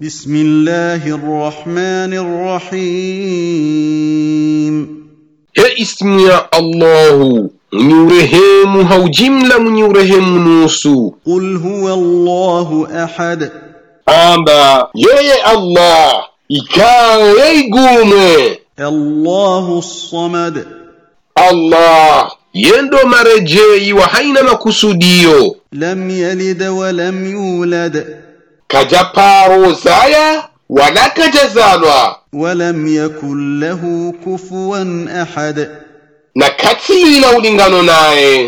بسم الله الرحمن الرحيم. يا اسم يا الله نورهم هو جملة من يورهم نوسو قل هو الله أحد أما يا الله إكان الله الصمد الله يندو مرجي وحينما كسوديو لم يلد ولم يولد kajapaaruzaya wanakajazanwa. Walam yakun lahu kufuwan ahad. Na katsilila ulingano naye.